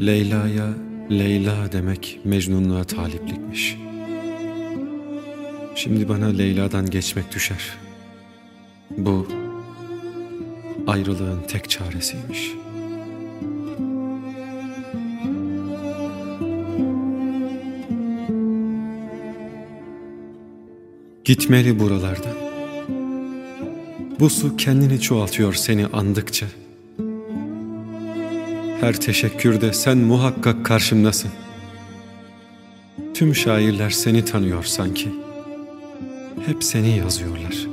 Leyla'ya Leyla demek Mecnunluğa taliplikmiş. Şimdi bana Leyla'dan geçmek düşer. Bu ayrılığın tek çaresiymiş. Gitmeli buralardan. Bu su kendini çoğaltıyor seni andıkça. Her teşekkürde sen muhakkak karşımdasın. Tüm şairler seni tanıyor sanki. Hep seni yazıyorlar.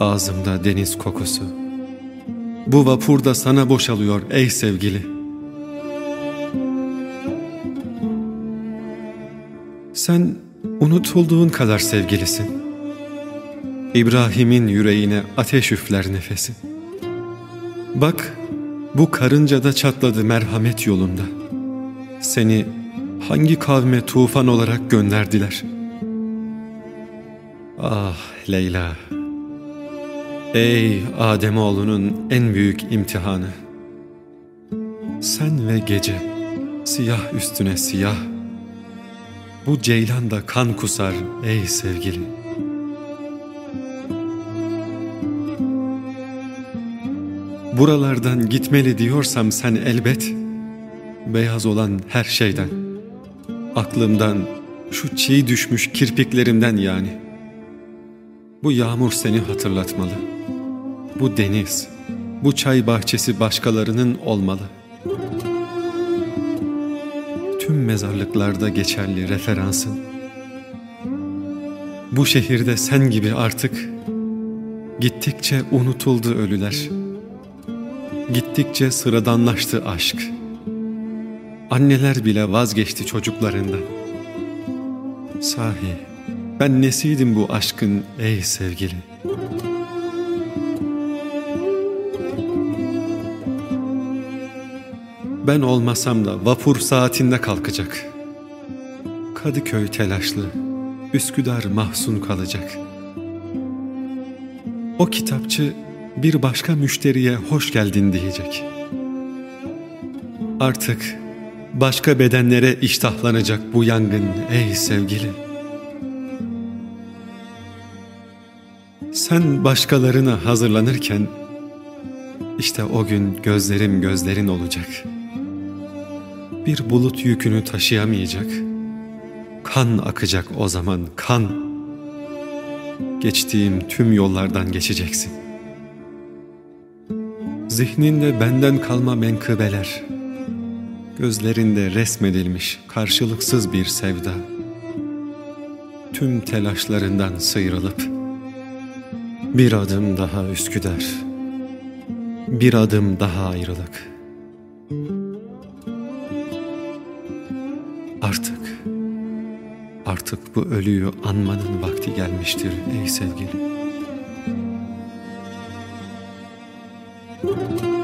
Ağzımda deniz kokusu. Bu vapur da sana boşalıyor ey sevgili. Sen unutulduğun kadar sevgilisin. İbrahim'in yüreğine ateş üfler nefesi. Bak bu karınca da çatladı merhamet yolunda. Seni hangi kavme tufan olarak gönderdiler? Ah Leyla. Ey Ademoğlunun en büyük imtihanı. Sen ve gece siyah üstüne siyah. Bu ceylan da kan kusar ey sevgili. Buralardan gitmeli diyorsam sen elbet beyaz olan her şeyden, aklımdan, şu çiğ düşmüş kirpiklerimden yani. Bu yağmur seni hatırlatmalı. Bu deniz, bu çay bahçesi başkalarının olmalı. Tüm mezarlıklarda geçerli referansın. Bu şehirde sen gibi artık gittikçe unutuldu ölüler. Gittikçe sıradanlaştı aşk. Anneler bile vazgeçti çocuklarından. Sahi ben nesiydim bu aşkın ey sevgili? Ben olmasam da vapur saatinde kalkacak. Kadıköy telaşlı, Üsküdar mahzun kalacak. O kitapçı bir başka müşteriye hoş geldin diyecek. Artık başka bedenlere iştahlanacak bu yangın ey sevgili. Sen başkalarına hazırlanırken işte o gün gözlerim gözlerin olacak. Bir bulut yükünü taşıyamayacak. Kan akacak o zaman kan. Geçtiğim tüm yollardan geçeceksin. Zihninde benden kalma menkıbeler. Gözlerinde resmedilmiş karşılıksız bir sevda. Tüm telaşlarından sıyrılıp bir adım daha Üsküdar. Bir adım daha ayrılık. Artık, artık bu ölüyü anmanın vakti gelmiştir ey sevgilim. Thank you.